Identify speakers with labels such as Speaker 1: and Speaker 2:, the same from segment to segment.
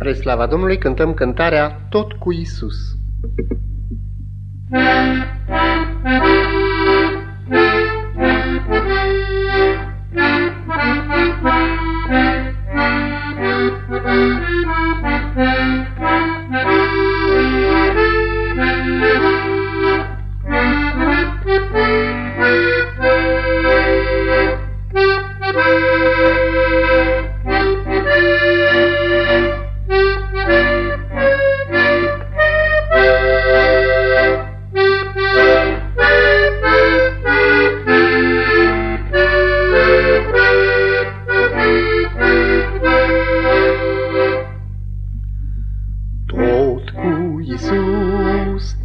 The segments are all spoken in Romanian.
Speaker 1: Spre slava Domnului cântăm cântarea Tot cu Isus.
Speaker 2: Tot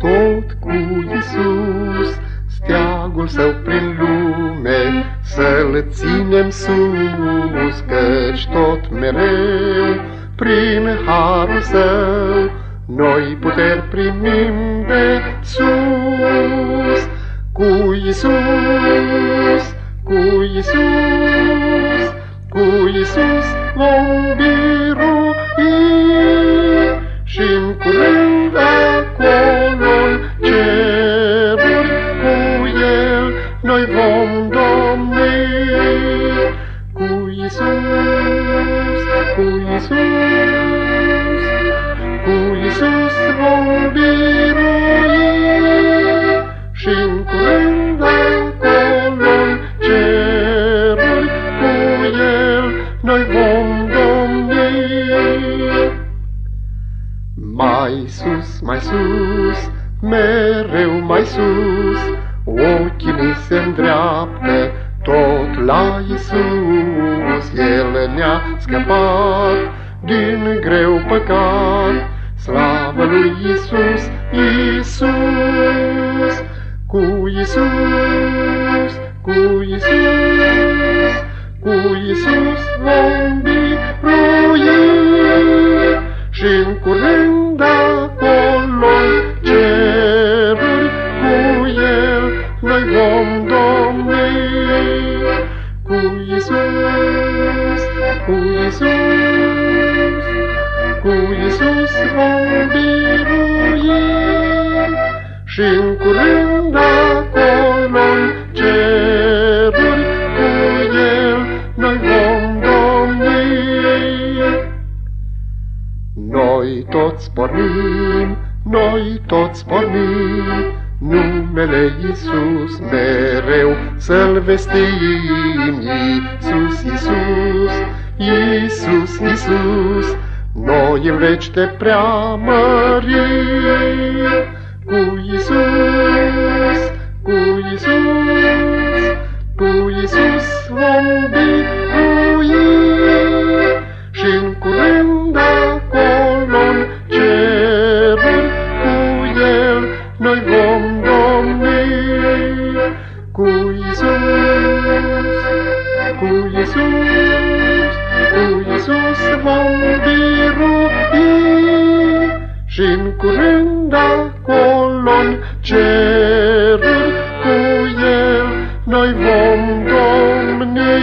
Speaker 2: tot cu Isus, steagul său prin lume să-l ținem sus, căci tot mereu prin harul său noi puteri primim de sus. Cu Isus, cu Isus, cu Isus vom birui și-n curând acolo în ceruri cu El noi vom domni. Cu Isus, cu Isus, cu Isus vom birui și-n curând acolo în ceruri cu El noi vom domni. Mai sus, mai sus, mereu mai sus, ochii mi se îndreaptă tot la Isus. El ne-a scăpat din greu păcat, slavă lui Isus, Isus. Cu Isus, cu Isus, cu Isus vom birui vom domni. Cu Isus, cu Isus, cu Isus vom birui și-n curând acolo ceruri cu El noi vom domni. Noi toți pornim, noi toți pornim, numele Iisus mereu să-L vestim. Iisus, Iisus, Iisus, Iisus, noi în veci te preamărim. Cu Iisus, cu Iisus, cu Iisus vom birui cu Iisus, cu Iisus vom birui și-n curând acolo-n ceruri cu El noi vom domni.